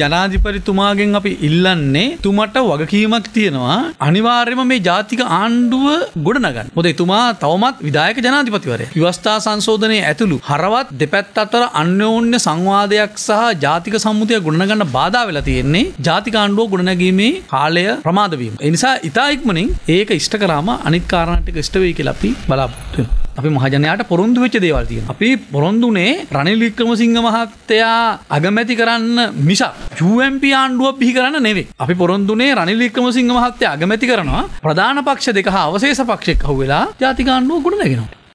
ජනාධිපතිතුමාගෙන් අපි ඉල්ලන්නේ තුමට වගකීමක් තියෙනවා අනිවාර්යම මේ ජාතික ආණ්ඩුව ගොඩනගන්න. මොකද එතුමා තවමත් විධායක ජනාධිපතිවරයා. ව්‍යවස්ථා සංශෝධනයේ ඇතුළු හරවත් දෙපැත්ත අතර අන්‍යෝන්‍ය සංවාදයක් සහ ජාතික සම්මුතිය ගොඩනගන්න බාධා වෙලා තියෙන්නේ ජාතික ආණ්ඩුව ගොඩනැගීමේ කාලය ප්‍රමාද වීම. ඒ නිසා ඉතා ඉක්මනින් ඒක ඉෂ්ට කරාම අනිත් කාරණා ටික ඉෂ්ට වෙයි කියලා අපි බලාපොරොත්තු වෙනවා. අපි මහජනයාට පොරොන්දු වෙච්ච දේවල් තියෙනවා. අපි පොරොන්දුනේ රනිල් වික්‍රමසිංහ මහත්තයා අගමැති කරන්න මිසක් UMP ආණ්ඩුවක් බිහි කරන්න නෙවෙයි. අපි පොරොන්දුනේ රනිල් වික්‍රමසිංහ මහත්තයා අගමැති කරනවා ප්‍රධාන පක්ෂ දෙක හා අවශේෂ පක්ෂෙක් අහුවෙලා ජාතික ආණ්ඩුව ගොඩනගෙනවා.